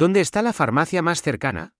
¿Dónde está la farmacia más cercana?